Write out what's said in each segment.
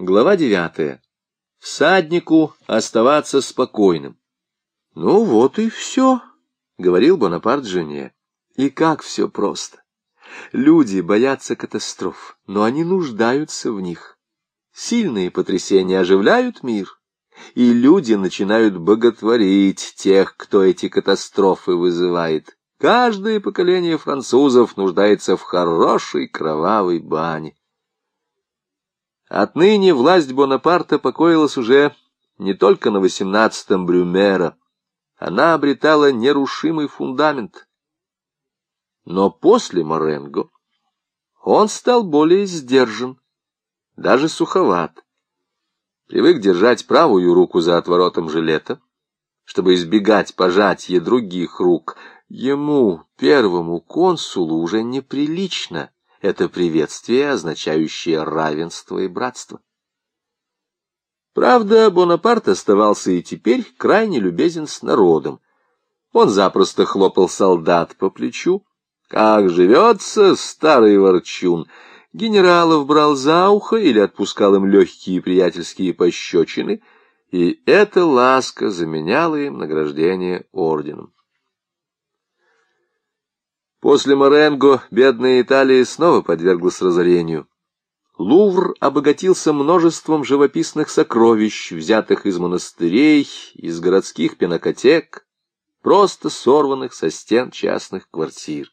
Глава девятая. Всаднику оставаться спокойным. Ну вот и все, — говорил Бонапарт жене. И как все просто. Люди боятся катастроф, но они нуждаются в них. Сильные потрясения оживляют мир, и люди начинают боготворить тех, кто эти катастрофы вызывает. Каждое поколение французов нуждается в хорошей кровавой бане. Отныне власть Бонапарта покоилась уже не только на восемнадцатом Брюмера, она обретала нерушимый фундамент. Но после Моренго он стал более сдержан, даже суховат. Привык держать правую руку за отворотом жилета, чтобы избегать пожатия других рук. Ему, первому консулу, уже неприлично это приветствие, означающее равенство и братство. Правда, Бонапарт оставался и теперь крайне любезен с народом. Он запросто хлопал солдат по плечу. «Как живется, старый ворчун!» Генералов брал за ухо или отпускал им легкие приятельские пощечины, и эта ласка заменяла им награждение орденом. После Моренго бедная Италия снова подверглась разорению. Лувр обогатился множеством живописных сокровищ, взятых из монастырей, из городских пинокотек, просто сорванных со стен частных квартир.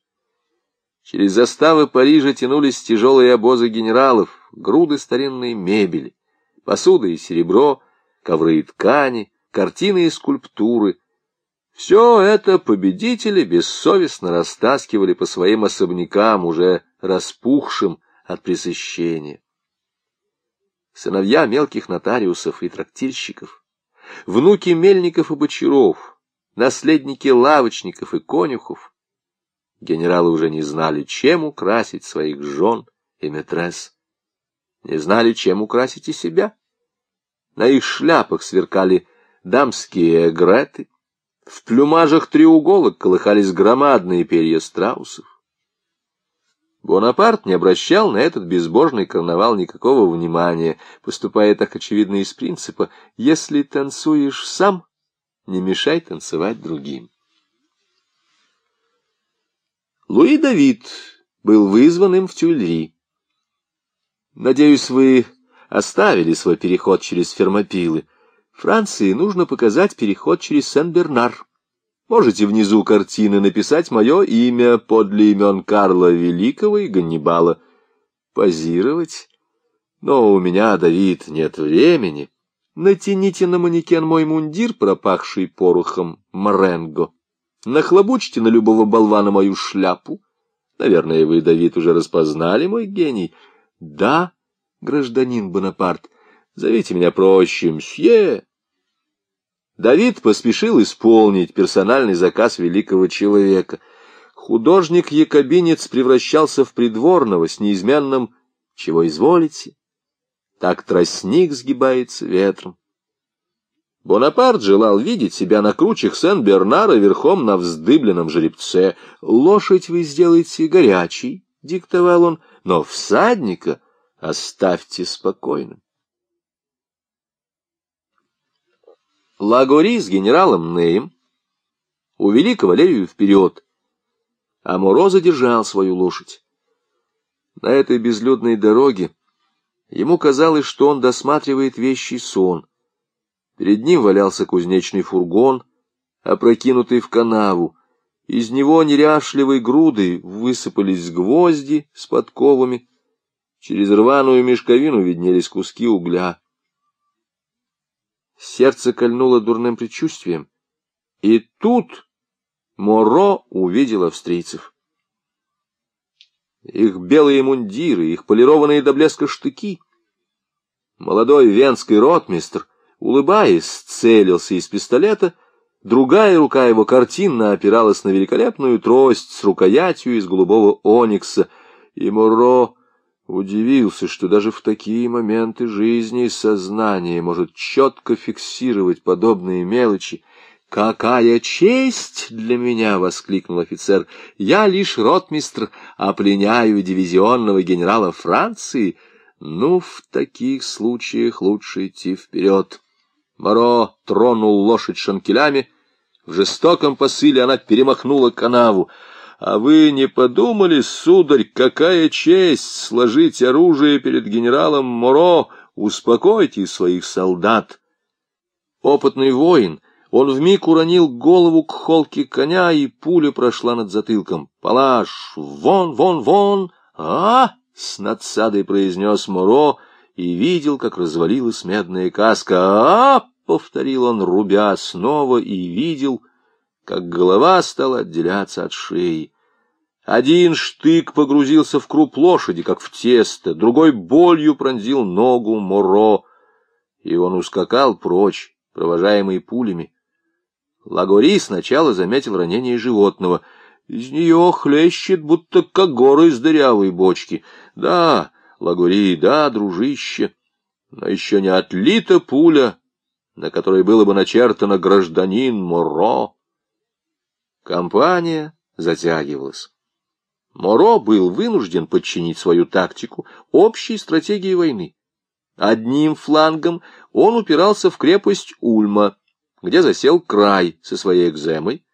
Через заставы Парижа тянулись тяжелые обозы генералов, груды старинной мебели, посуда и серебро, ковры и ткани, картины и скульптуры — все это победители бессовестно растаскивали по своим особнякам, уже распухшим от пресыщения. Сыновья мелких нотариусов и трактирщиков, внуки мельников и бочаров, наследники лавочников и конюхов, генералы уже не знали, чем украсить своих жен и метрес, не знали, чем украсить и себя. На их шляпах сверкали дамские эгреты, в плюмажах треуголок колыхались громадные перья страусов. Бонапарт не обращал на этот безбожный карнавал никакого внимания, поступая так очевидно из принципа «если танцуешь сам, не мешай танцевать другим». Луи Давид был вызван им в Тюльри. Надеюсь, вы оставили свой переход через Фермопилы. Франции нужно показать переход через Сен-Бернар. Можете внизу картины написать мое имя подле имен Карла Великого и Ганнибала. Позировать? Но у меня, Давид, нет времени. Натяните на манекен мой мундир, пропахший порохом Моренго. Нахлобучьте на любого болвана мою шляпу. Наверное, вы, Давид, уже распознали мой гений. Да, гражданин Бонапарт, Зовите меня проще, мсье. Давид поспешил исполнить персональный заказ великого человека. Художник-якобинец превращался в придворного с неизменным «Чего изволите?» Так тростник сгибается ветром. Бонапарт желал видеть себя на кручах Сен-Бернара верхом на вздыбленном жеребце. «Лошадь вы сделаете горячий», — диктовал он, — «но всадника оставьте спокойным». Лагори с генералом Неем увели кавалерию вперед, а Муро задержал свою лошадь. На этой безлюдной дороге ему казалось, что он досматривает вещий сон. Перед ним валялся кузнечный фургон, опрокинутый в канаву. Из него неряшливой грудой высыпались гвозди с подковами. Через рваную мешковину виднелись куски угля. Сердце кольнуло дурным предчувствием. И тут Моро увидел австрийцев. Их белые мундиры, их полированные до блеска штыки. Молодой венский ротмистр, улыбаясь, целился из пистолета, другая рука его картинно опиралась на великолепную трость с рукоятью из голубого оникса, и Моро Удивился, что даже в такие моменты жизни сознание может четко фиксировать подобные мелочи. «Какая честь для меня!» — воскликнул офицер. «Я лишь ротмистр, а пленяю дивизионного генерала Франции. Ну, в таких случаях лучше идти вперед. Моро тронул лошадь шанкелями. В жестоком посыле она перемахнула канаву. А вы не подумали, сударь, какая честь сложить оружие перед генералом Моро? Успокойте своих солдат. Опытный воин, он вмиг уронил голову к холке коня, и пуля прошла над затылком. «Палаш! Вон, вон, вон! а, с надсадой произнес Моро и видел, как развалилась медная каска. -а повторил он, рубя снова, и видел, как голова стала отделяться от шеи. Один штык погрузился в круп лошади, как в тесто, другой болью пронзил ногу Моро, и он ускакал прочь, провожаемый пулями. Лагори сначала заметил ранение животного — из нее хлещет, будто как горы из дырявой бочки. Да, Лагури, да, дружище, но еще не отлита пуля, на которой было бы начертано «Гражданин Моро». Компания затягивалась. Моро был вынужден подчинить свою тактику общей стратегии войны. Одним флангом он упирался в крепость Ульма, где засел край со своей экземой,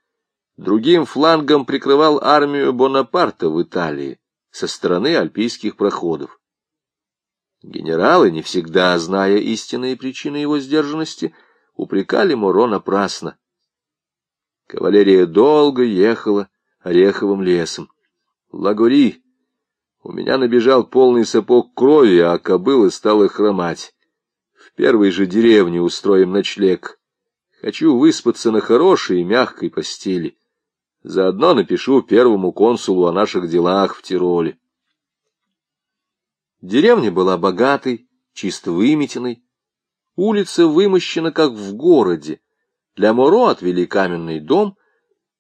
Другим флангом прикрывал армию Бонапарта в Италии со стороны альпийских проходов. Генералы, не всегда зная истинные причины его сдержанности, упрекали Муро напрасно. Кавалерия долго ехала ореховым лесом. Лагури, у меня набежал полный сапог крови, а кобыла стала хромать. В первой же деревне устроим ночлег. Хочу выспаться на хорошей и мягкой постели. Заодно напишу первому консулу о наших делах в Тироле. Деревня была богатой, чисто выметенной. Улица вымощена, как в городе. Для Моро отвели каменный дом.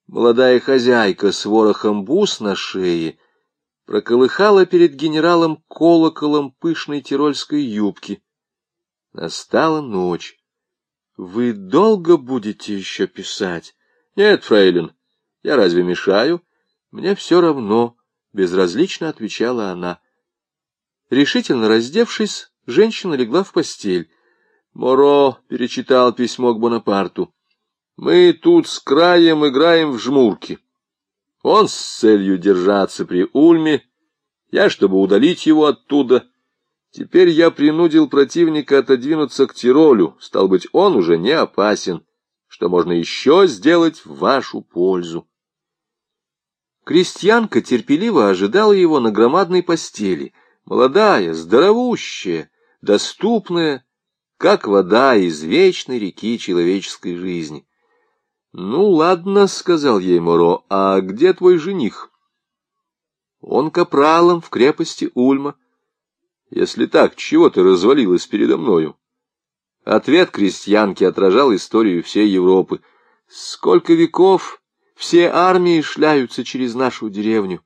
Молодая хозяйка с ворохом бус на шее проколыхала перед генералом колоколом пышной тирольской юбки. Настала ночь. — Вы долго будете еще писать? — Нет, фрейлин, я разве мешаю? Мне все равно, — безразлично отвечала она. Решительно раздевшись, женщина легла в постель. Моро перечитал письмо к Бонапарту. «Мы тут с краем играем в жмурки. Он с целью держаться при Ульме, я, чтобы удалить его оттуда. Теперь я принудил противника отодвинуться к Тиролю, стал быть, он уже не опасен, что можно еще сделать в вашу пользу. Крестьянка терпеливо ожидала его на громадной постели, молодая, здоровущая, доступная, как вода из вечной реки человеческой жизни. — Ну, ладно, — сказал ей Моро, — а где твой жених? — Он капралом в крепости Ульма. — Если так, чего ты развалилась передо мною? Ответ крестьянки отражал историю всей Европы. Сколько веков все армии шляются через нашу деревню,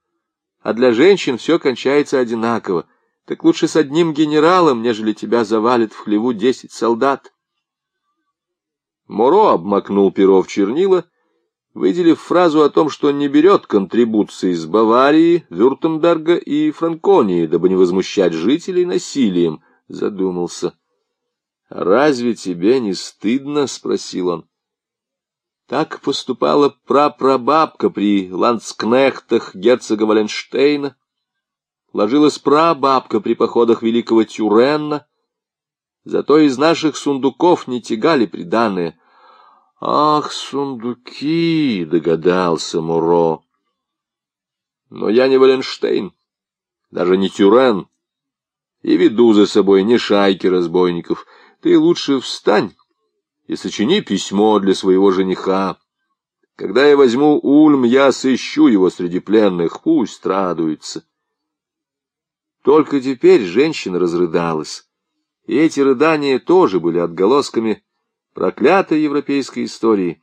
а для женщин все кончается одинаково. Так лучше с одним генералом, нежели тебя завалит в хлеву десять солдат. Моро обмакнул перо в чернила, выделив фразу о том, что не берет контрибуции из Баварии, Вюртемберга и Франконии, дабы не возмущать жителей насилием, задумался. «Разве тебе не стыдно?» — спросил он. Так поступала прапрабабка при ландскнехтах герцога Валенштейна, ложилась прабабка при походах великого Тюренна, зато из наших сундуков не тягали приданные. «Ах, сундуки!» — догадался Муро. «Но я не Валенштейн, даже не Тюрен, и веду за собой не шайки разбойников. Ты лучше встань» и сочини письмо для своего жениха. Когда я возьму Ульм, я сыщу его среди пленных, пусть радуется. Только теперь женщина разрыдалась, и эти рыдания тоже были отголосками проклятой европейской истории.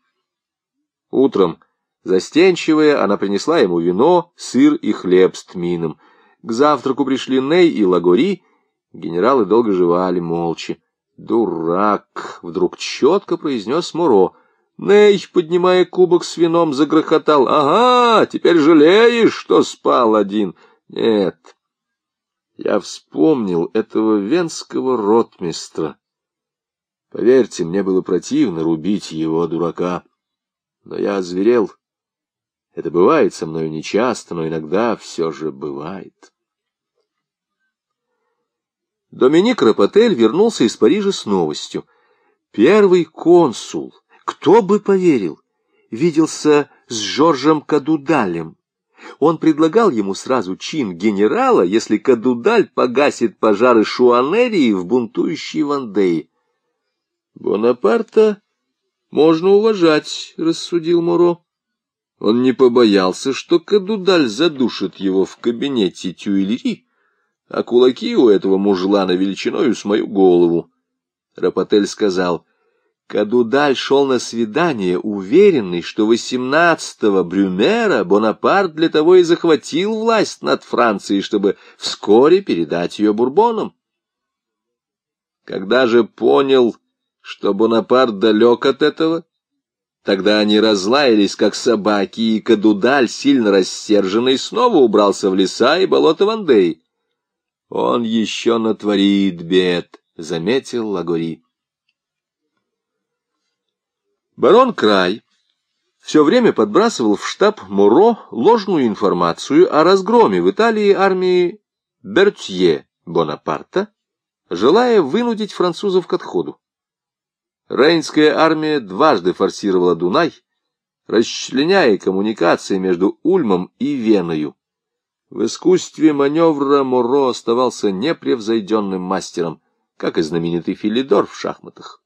Утром, застенчивая, она принесла ему вино, сыр и хлеб с тмином. К завтраку пришли Ней и Лагори, генералы долго жевали молча. «Дурак!» — вдруг четко произнес Муро. Ней, поднимая кубок с вином, загрохотал. «Ага, теперь жалеешь, что спал один?» «Нет, Я вспомнил этого венского ротмистра. Поверьте, мне было противно рубить его, дурака. Но я озверел. Это бывает со мною нечасто, но иногда все же бывает. Доминик Рапотель вернулся из Парижа с новостью. Первый консул, кто бы поверил, виделся с Жоржем Кадудалем. Он предлагал ему сразу чин генерала, если Кадудаль погасит пожары Шуанерии в бунтующей Вандее. Бонапарта можно уважать, — рассудил Муро. Он не побоялся, что Кадудаль задушит его в кабинете Тюильри, а кулаки у этого мужлана величиною с мою голову. Рапотель сказал, Кадудаль шел на свидание, уверенный, что восемнадцатого Брюмера Бонапарт для того и захватил власть над Францией, чтобы вскоре передать ее Бурбонам. Когда же понял, что Бонапарт далек от этого, тогда они разлаялись, как собаки, и Кадудаль, сильно рассерженный, снова убрался в леса и болото Вандей. Он еще натворит бед, — заметил Лагори. Барон Край все время подбрасывал в штаб Муро ложную информацию о разгроме в Италии армии Бертье Бонапарта, желая вынудить французов к отходу. Рейнская армия дважды форсировала Дунай, расчленяя коммуникации между Ульмом и Веною. В искусстве маневра Моро оставался непревзойденным мастером, как и знаменитый Филидор в шахматах.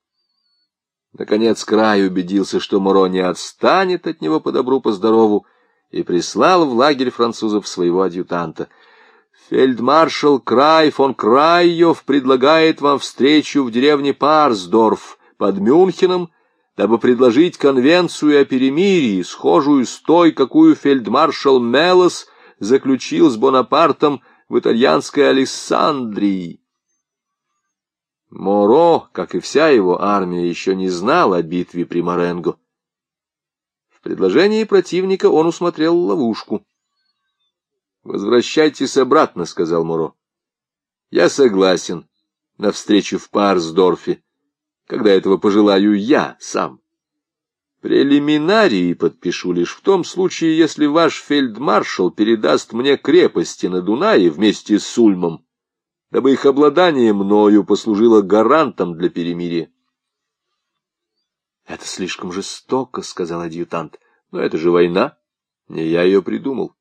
Наконец Край убедился, что Моро не отстанет от него по добру, по здорову, и прислал в лагерь французов своего адъютанта. «Фельдмаршал Край фон Крайев предлагает вам встречу в деревне Парсдорф под Мюнхеном, дабы предложить конвенцию о перемирии, схожую с той, какую фельдмаршал Мелос — заключил с Бонапартом в итальянской Алессандрии. Моро, как и вся его армия, еще не знал о битве при Маренго. В предложении противника он усмотрел ловушку. «Возвращайтесь обратно», — сказал Моро. «Я согласен на встречу в Парсдорфе, когда этого пожелаю я сам». Прелиминарии подпишу лишь в том случае, если ваш фельдмаршал передаст мне крепости на Дунае вместе с Ульмом, дабы их обладание мною послужило гарантом для перемирия. — Это слишком жестоко, — сказал адъютант. — Но это же война. Не я ее придумал.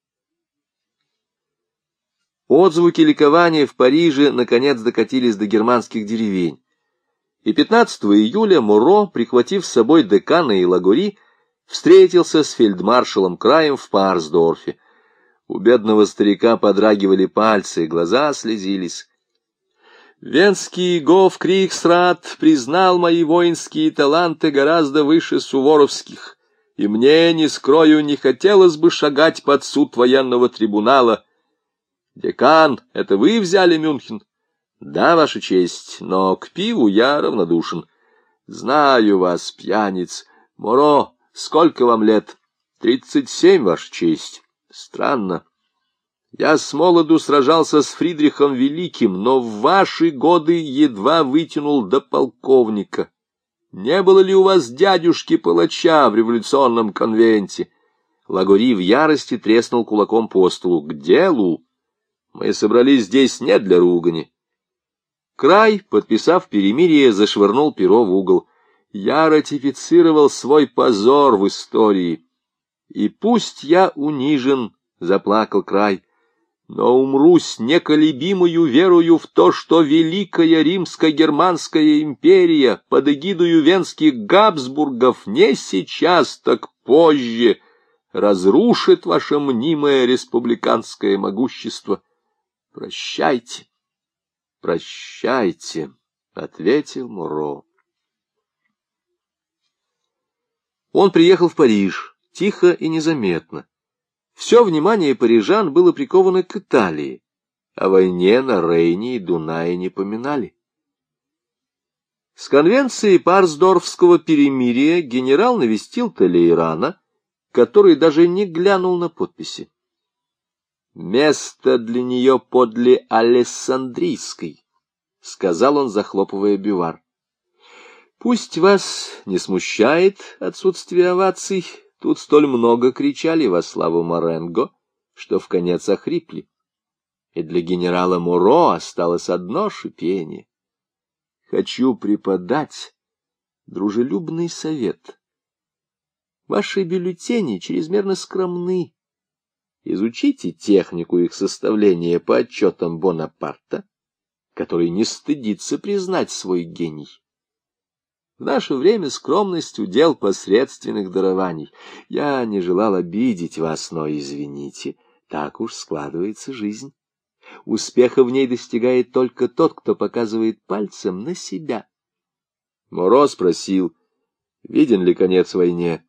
Отзвуки ликования в Париже наконец докатились до германских деревень и 15 июля Муро, прихватив с собой декана и лагури, встретился с фельдмаршалом Краем в Парсдорфе. У бедного старика подрагивали пальцы, глаза слезились. Венский Гоф Криксрат признал мои воинские таланты гораздо выше суворовских, и мне, не скрою, не хотелось бы шагать под суд военного трибунала. Декан, это вы взяли Мюнхен? Да, Ваша честь, но к пиву я равнодушен. Знаю вас, пьяниц. Моро, сколько вам лет? Тридцать семь, Ваша честь. Странно. Я с молоду сражался с Фридрихом Великим, но в ваши годы едва вытянул до полковника. Не было ли у вас дядюшки-палача в революционном конвенте? Лагори в ярости треснул кулаком по столу. К делу! Мы собрались здесь не для ругани. Край, подписав перемирие, зашвырнул перо в угол. Я ратифицировал свой позор в истории. И пусть я унижен, — заплакал Край, — но умру с неколебимою верою в то, что Великая Римско-Германская империя под эгидою венских Габсбургов не сейчас, так позже разрушит ваше мнимое республиканское могущество. Прощайте. «Прощайте», — ответил Муро. Он приехал в Париж, тихо и незаметно. Все внимание парижан было приковано к Италии. О войне на Рейне и Дунае не поминали. С конвенции Парсдорфского перемирия генерал навестил Толейрана, который даже не глянул на подписи. Место для нее подле Алессандрийской, — сказал он, захлопывая бивар. Пусть вас не смущает отсутствие оваций, тут столь много кричали во славу Моренго, что в конец охрипли. И для генерала Муро осталось одно шипение. Хочу преподать дружелюбный совет. Ваши бюллетени чрезмерно скромны. Изучите технику их составления по отчетам Бонапарта, который не стыдится признать свой гений. В наше время скромность удел посредственных дарований. Я не желал обидеть вас, но извините, так уж складывается жизнь. Успеха в ней достигает только тот, кто показывает пальцем на себя. Моро спросил, виден ли конец войне.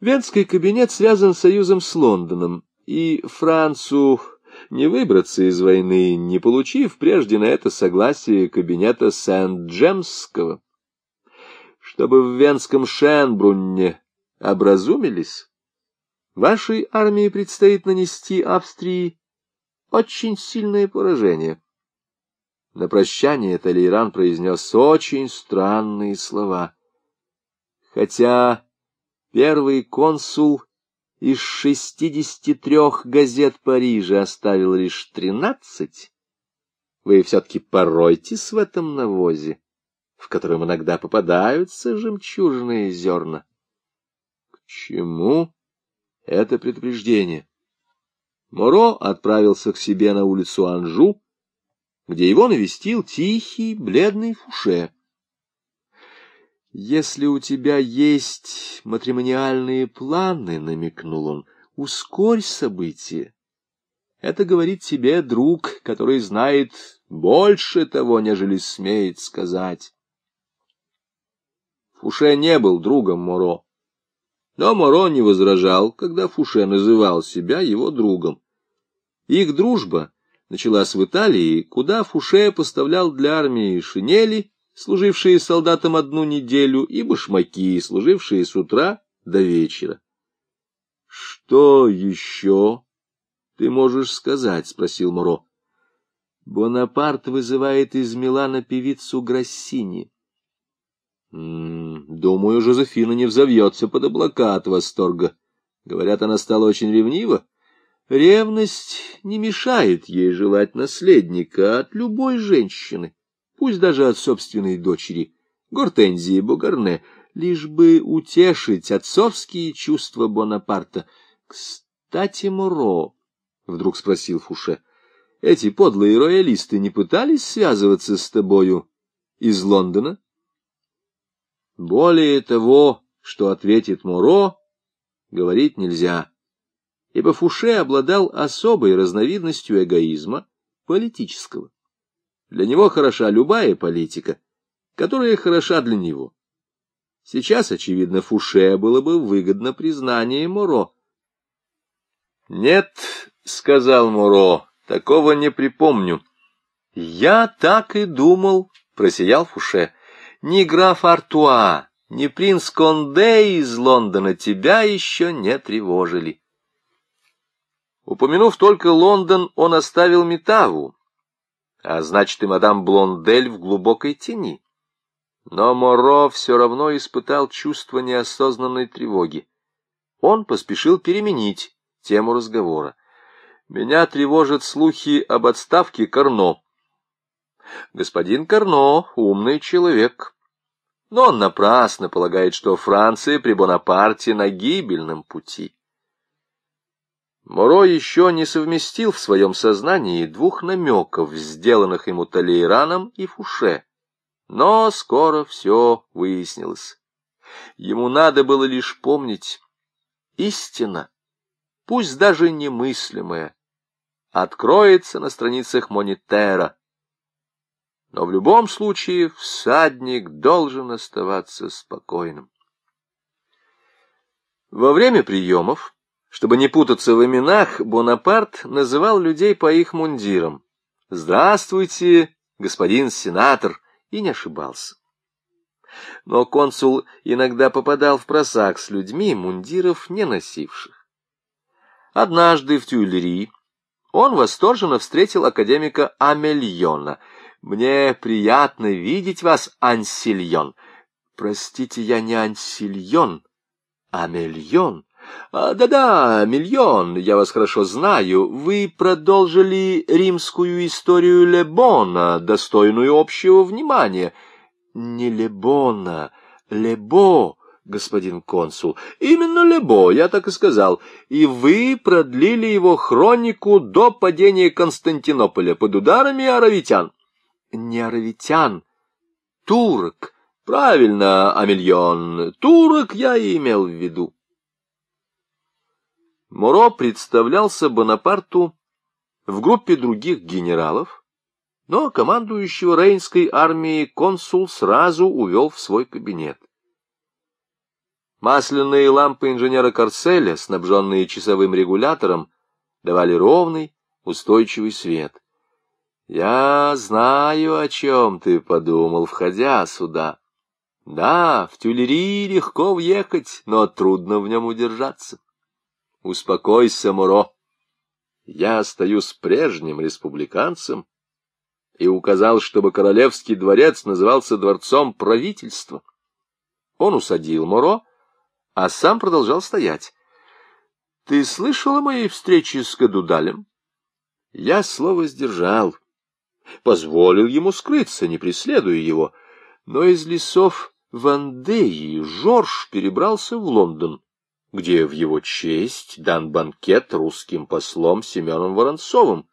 Венский кабинет связан союзом с Лондоном, и Францу не выбраться из войны, не получив прежде на это согласие кабинета Сент-Джемсского чтобы в венском Шенбрунне образумились, вашей армии предстоит нанести Австрии очень сильное поражение. На прощание Талейран произнес очень странные слова. Хотя первый консул из шестидесяти трех газет Парижа оставил лишь тринадцать, вы все-таки поройтесь в этом навозе в котором иногда попадаются жемчужные зерна. К чему это предупреждение? Моро отправился к себе на улицу Анжу, где его навестил тихий, бледный Фуше. «Если у тебя есть матримониальные планы, — намекнул он, — ускорь события. Это говорит тебе друг, который знает больше того, нежели смеет сказать. Фуше не был другом Моро. Но Моро не возражал, когда Фуше называл себя его другом. Их дружба началась в Италии, куда Фуше поставлял для армии шинели, служившие солдатам одну неделю, и башмаки, служившие с утра до вечера. — Что еще ты можешь сказать? — спросил Моро. — Бонапарт вызывает из Милана певицу Грассини. Думаю, Жозефина не взовьется под облака от восторга. Говорят, она стала очень ревнива. Ревность не мешает ей желать наследника от любой женщины, пусть даже от собственной дочери, Гортензии Бугарне, лишь бы утешить отцовские чувства Бонапарта. — Кстати, Муро, — вдруг спросил Фуше, — эти подлые роялисты не пытались связываться с тобою из Лондона? — более того, что ответит Муро, говорить нельзя, ибо Фуше обладал особой разновидностью эгоизма политического. Для него хороша любая политика, которая хороша для него. Сейчас, очевидно, Фуше было бы выгодно признание Муро. «Нет», — сказал Муро, — «такого не припомню». «Я так и думал», — просиял Фуше ни граф Артуа, ни принц Конде из Лондона тебя еще не тревожили. Упомянув только Лондон, он оставил Метаву, а значит и мадам Блондель в глубокой тени. Но Моро все равно испытал чувство неосознанной тревоги. Он поспешил переменить тему разговора. «Меня тревожат слухи об отставке Карно. Господин Карно — умный человек. Но он напрасно полагает, что Франция при Бонапарте на гибельном пути. Моро еще не совместил в своем сознании двух намеков, сделанных ему Талейраном и Фуше. Но скоро все выяснилось. Ему надо было лишь помнить. Истина, пусть даже немыслимая, откроется на страницах Монитера, но в любом случае всадник должен оставаться спокойным. Во время приемов, чтобы не путаться в именах, Бонапарт называл людей по их мундирам. «Здравствуйте, господин сенатор!» и не ошибался. Но консул иногда попадал в просак с людьми, мундиров не носивших. Однажды в Тюильри он восторженно встретил академика Амельона. «Мне приятно видеть вас, Ансильон». «Простите, я не Ансильон, Амельон». А, «Да-да, миллион, я вас хорошо знаю. Вы продолжили римскую историю Лебона, достойную общего внимания». «Не Лебона, Лебо, господин консул. Именно Лебо, я так и сказал. И вы продлили его хронику до падения Константинополя под ударами аравитян». «Не аравитян, турок». «Правильно, Амельон, турок я имел в виду». Моро представлялся Бонапарту в группе других генералов, но командующего Рейнской армией консул сразу увел в свой кабинет. Масляные лампы инженера Карселя, снабженные часовым регулятором, давали ровный, устойчивый свет. «Я знаю, о чем ты подумал, входя сюда. Да, в Тюлери легко въехать, но трудно в нем удержаться». Успокойся, Муро. Я остаюсь прежним республиканцем и указал, чтобы королевский дворец назывался дворцом правительства. Он усадил Муро, а сам продолжал стоять. — Ты слышал о моей встрече с Кадудалем? Я слово сдержал. Позволил ему скрыться, не преследуя его. Но из лесов Вандеи Жорж перебрался в Лондон где в его честь дан банкет русским послом Семеном Воронцовым.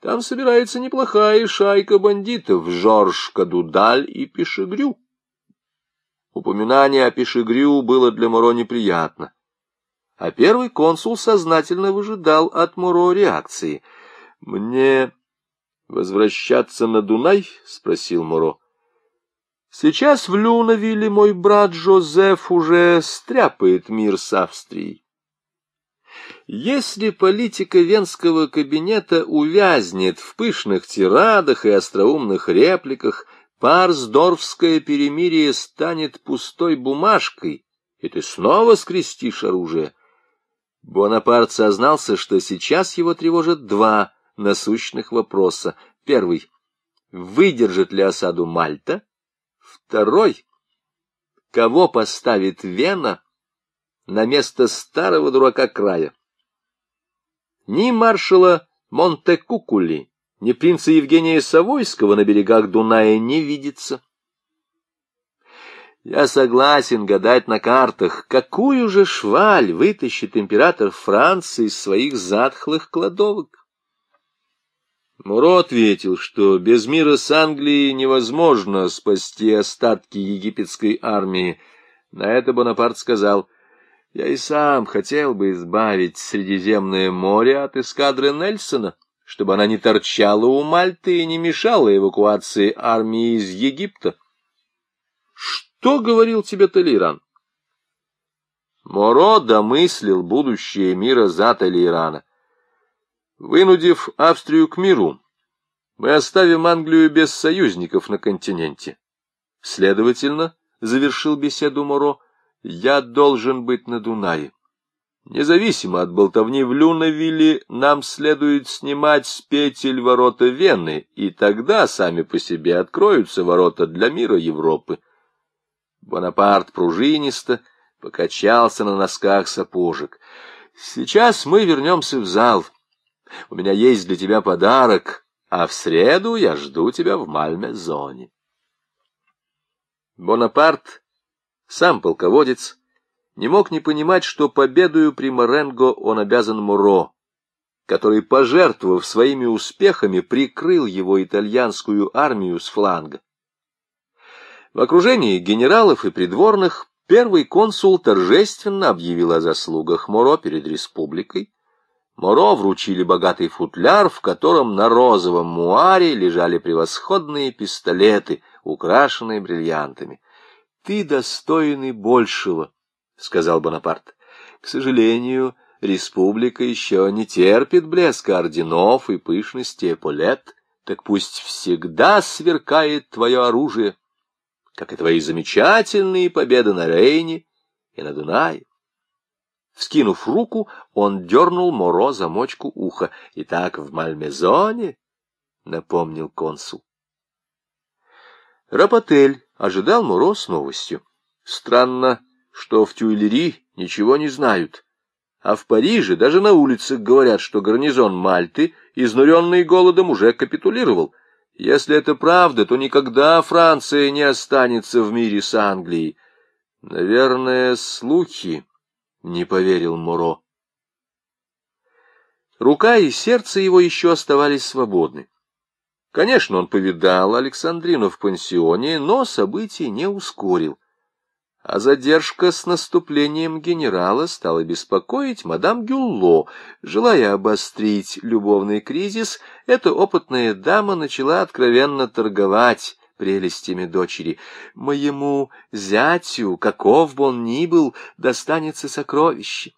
Там собирается неплохая шайка бандитов Жорж Кадудаль и Пешегрю. Упоминание о Пешегрю было для Моро неприятно. А первый консул сознательно выжидал от Моро реакции. «Мне возвращаться на Дунай?» — спросил Моро. Сейчас в Люнавилле мой брат Жозеф уже стряпает мир с Австрией. Если политика венского кабинета увязнет в пышных тирадах и остроумных репликах, Парсдорфское перемирие станет пустой бумажкой, и ты снова скрестишь оружие. Бонапарт сознался, что сейчас его тревожат два насущных вопроса. Первый — выдержит ли осаду Мальта? Второй, кого поставит Вена на место старого дурака края? Ни маршала Монтекукули, ни принца Евгения Савойского на берегах Дуная не видится. Я согласен гадать на картах, какую же шваль вытащит император Франции из своих затхлых кладовок. Муро ответил, что без мира с Англией невозможно спасти остатки египетской армии. На это Бонапарт сказал, «Я и сам хотел бы избавить Средиземное море от эскадры Нельсона, чтобы она не торчала у Мальты и не мешала эвакуации армии из Египта». «Что говорил тебе Толейран?» Моро домыслил будущее мира за Толейрана. Вынудив Австрию к миру, мы оставим Англию без союзников на континенте. Следовательно, завершил беседу Моро, я должен быть на Дунае. Независимо от болтовни в Люнавилле, нам следует снимать с петель ворота Вены, и тогда сами по себе откроются ворота для мира Европы. Бонапарт пружинисто покачался на носках сапожек. Сейчас мы вернемся в зал. У меня есть для тебя подарок, а в среду я жду тебя в Мальме-зоне. Бонапарт, сам полководец, не мог не понимать, что победою при Моренго он обязан Муро, который, пожертвовав своими успехами, прикрыл его итальянскую армию с фланга. В окружении генералов и придворных первый консул торжественно объявил о заслугах Муро перед республикой, Моро вручили богатый футляр, в котором на розовом муаре лежали превосходные пистолеты, украшенные бриллиантами. — Ты достойный большего, — сказал Бонапарт. — К сожалению, республика еще не терпит блеска орденов и пышности эполет, так пусть всегда сверкает твое оружие, как и твои замечательные победы на Рейне и на Дунае. Вскинув руку, он дернул Моро за мочку уха. «Итак, в Мальмезоне?» — напомнил консул. Рапотель ожидал Моро с новостью. Странно, что в Тюильри ничего не знают. А в Париже даже на улицах говорят, что гарнизон Мальты, изнуренный голодом, уже капитулировал. Если это правда, то никогда Франция не останется в мире с Англией. Наверное, слухи, — не поверил Моро. Рука и сердце его еще оставались свободны. Конечно, он повидал Александрину в пансионе, но событий не ускорил. А задержка с наступлением генерала стала беспокоить мадам Гюлло. Желая обострить любовный кризис, эта опытная дама начала откровенно торговать прелестями дочери. «Моему зятю, каков бы он ни был, достанется сокровище.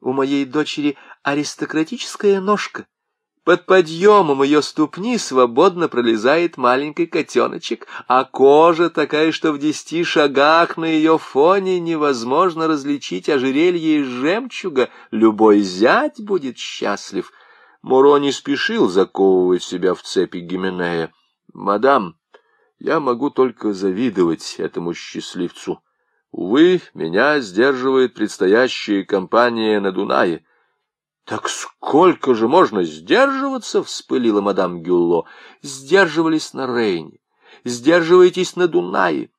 У моей дочери аристократическая ножка». Под подъемом ее ступни свободно пролезает маленький котеночек, а кожа такая, что в десяти шагах на ее фоне невозможно различить ожерелье из жемчуга. Любой зять будет счастлив. Муро не спешил заковывать себя в цепи Гименея. «Мадам, я могу только завидовать этому счастливцу. Увы, меня сдерживает предстоящая кампания на Дунае». «Так сколько же можно сдерживаться?» — вспылила мадам Гюлло. «Сдерживались на Рейне, сдерживайтесь на Дунае.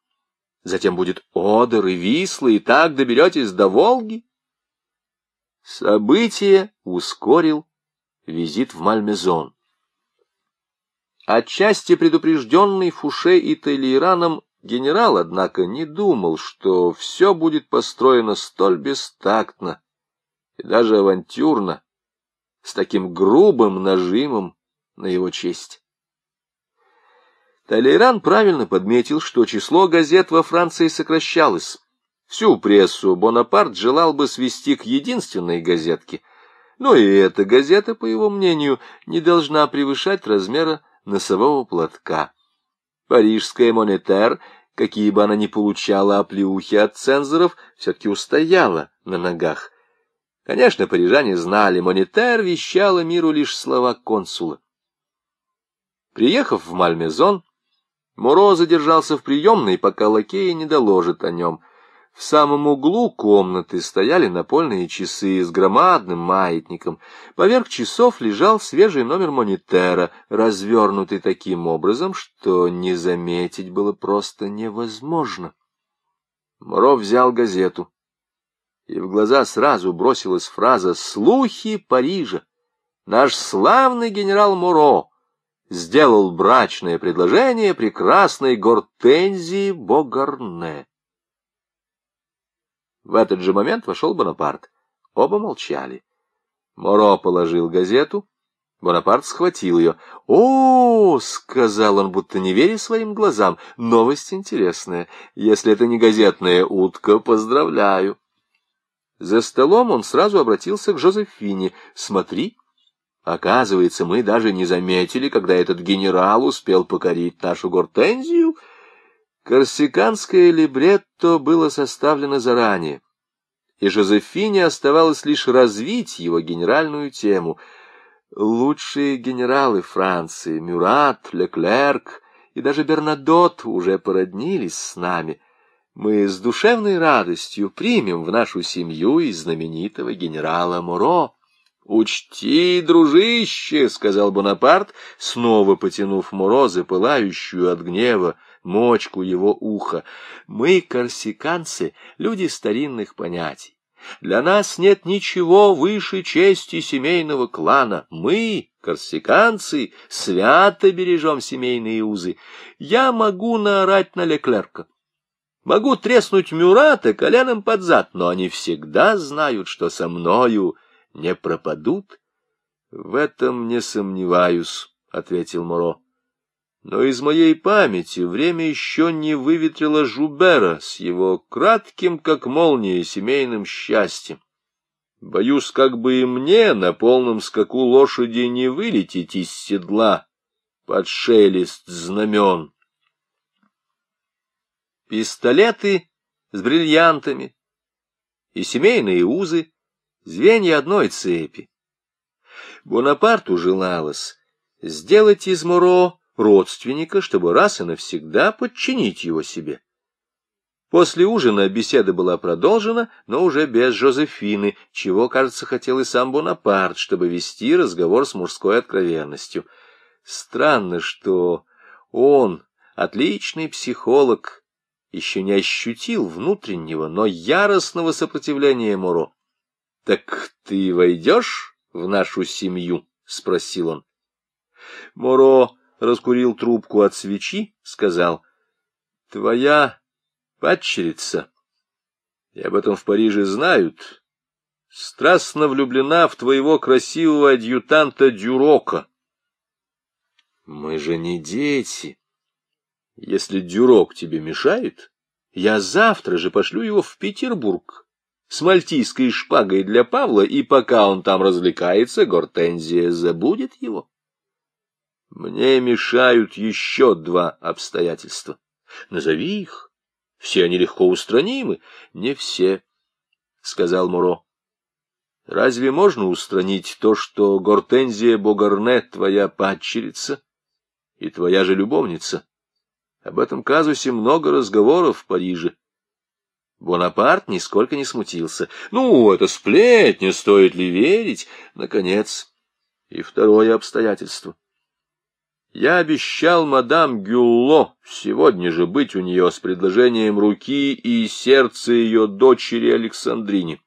Затем будет Одер и Висла, и так доберетесь до Волги». Событие ускорил визит в Мальмезон. Отчасти предупрежденный Фуше и Тейлираном генерал, однако, не думал, что все будет построено столь бестактно и даже авантюрно, с таким грубым нажимом на его честь. Толейран правильно подметил, что число газет во Франции сокращалось. Всю прессу Бонапарт желал бы свести к единственной газетке, но и эта газета, по его мнению, не должна превышать размера носового платка. Парижская «Монетер», какие бы она ни получала оплеухи от цензоров, все-таки устояла на ногах. Конечно, парижане знали, Монетер вещала миру лишь слова консула. Приехав в Мальмезон, Муро задержался в приемной, пока лакеи не доложит о нем. В самом углу комнаты стояли напольные часы с громадным маятником. Поверх часов лежал свежий номер монитера, развернутый таким образом, что не заметить было просто невозможно. Моро взял газету и в глаза сразу бросилась фраза «Слухи Парижа». Наш славный генерал Муро сделал брачное предложение прекрасной Гортензии Богарне. В этот же момент вошел Бонапарт. Оба молчали. Моро положил газету. Бонапарт схватил ее. «О, — сказал он, будто не веря своим глазам, — новость интересная. Если это не газетная утка, поздравляю». За столом он сразу обратился к Жозефине. «Смотри, оказывается, мы даже не заметили, когда этот генерал успел покорить нашу гортензию». Корсиканское либретто было составлено заранее, и Жозефине оставалось лишь развить его генеральную тему. Лучшие генералы Франции, Мюрат, Леклерк и даже Бернадот уже породнились с нами — мы с душевной радостью примем в нашу семью и знаменитого генерала Муро. «Учти, дружище!» — сказал Бонапарт, снова потянув Муро за пылающую от гнева мочку его уха. «Мы, корсиканцы, люди старинных понятий. Для нас нет ничего выше чести семейного клана. Мы, корсиканцы, свято бережем семейные узы. Я могу наорать на Леклерка». Могу треснуть Мюрата коленом под зад, но они всегда знают, что со мною не пропадут. — В этом не сомневаюсь, — ответил Моро. Но из моей памяти время еще не выветрило Жубера с его кратким, как молния, семейным счастьем. Боюсь, как бы и мне на полном скаку лошади не вылететь из седла под шелест знамен пистолеты с бриллиантами и семейные узы звенья одной цепи. Бонапарту желалось сделать из Моро родственника, чтобы раз и навсегда подчинить его себе. После ужина беседа была продолжена, но уже без Жозефины, чего, кажется, хотел и сам Бонапарт, чтобы вести разговор с мужской откровенностью. Странно, что он, отличный психолог, еще не ощутил внутреннего, но яростного сопротивления Моро. — Так ты войдешь в нашу семью? — спросил он. Моро раскурил трубку от свечи, сказал, — Твоя падчерица, и об этом в Париже знают, страстно влюблена в твоего красивого адъютанта Дюрока. Мы же не дети. Если Дюрок тебе мешает, я завтра же пошлю его в Петербург с мальтийской шпагой для Павла, и пока он там развлекается, Гортензия забудет его. Мне мешают еще два обстоятельства. Назови их. Все они легко устранимы. Не все, — сказал Муро. Разве можно устранить то, что Гортензия Богарне твоя падчерица и твоя же любовница? Об этом казусе много разговоров в Париже. Бонапарт нисколько не смутился. Ну, это сплетня, стоит ли верить? Наконец, и второе обстоятельство — я обещал мадам Гюлло сегодня же быть у нее с предложением руки и сердца ее дочери Александрине.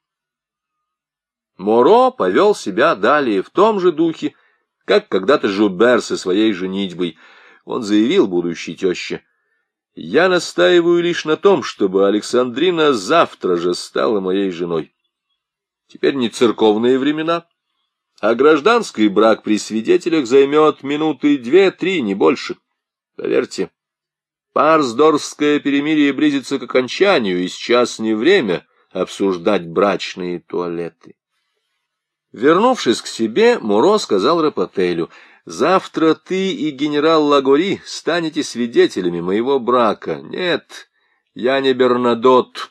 Моро повел себя далее в том же духе, как когда-то Жубер со своей женитьбой. Он заявил будущей теще, «Я настаиваю лишь на том, чтобы Александрина завтра же стала моей женой. Теперь не церковные времена» а гражданский брак при свидетелях займет минуты две-три, не больше. Поверьте, Парсдорфское перемирие близится к окончанию, и сейчас не время обсуждать брачные туалеты. Вернувшись к себе, Муро сказал Рапотелю, «Завтра ты и генерал Лагори станете свидетелями моего брака. Нет, я не Бернадот,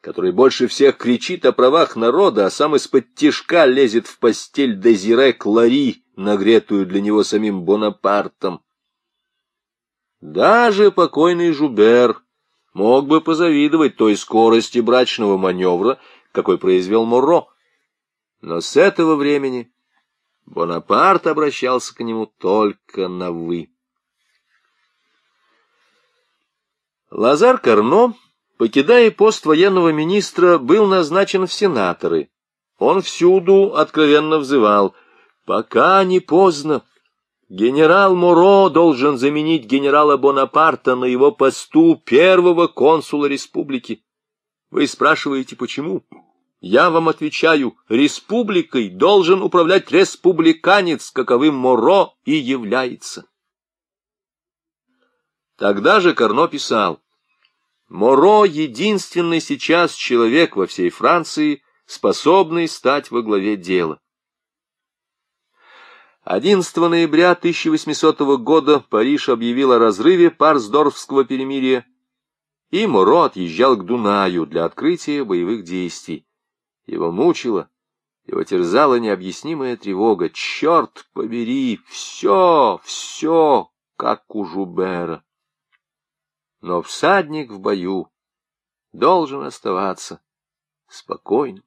который больше всех кричит о правах народа, а сам из-под тишка лезет в постель Дезире Клари, нагретую для него самим Бонапартом. Даже покойный Жубер мог бы позавидовать той скорости брачного маневра, какой произвел Моро. Но с этого времени Бонапарт обращался к нему только на «вы». Лазар Карно Покидая пост военного министра, был назначен в сенаторы. Он всюду откровенно взывал «Пока не поздно. Генерал Моро должен заменить генерала Бонапарта на его посту первого консула республики. Вы спрашиваете, почему? Я вам отвечаю, республикой должен управлять республиканец, каковым Моро и является». Тогда же Карно писал Моро — единственный сейчас человек во всей Франции, способный стать во главе дела. 11 ноября 1800 года Париж объявил о разрыве Парсдорфского перемирия, и Моро отъезжал к Дунаю для открытия боевых действий. Его мучила, его терзала необъяснимая тревога. Черт побери, все, все, как у Жубера но всадник в бою должен оставаться спокойным.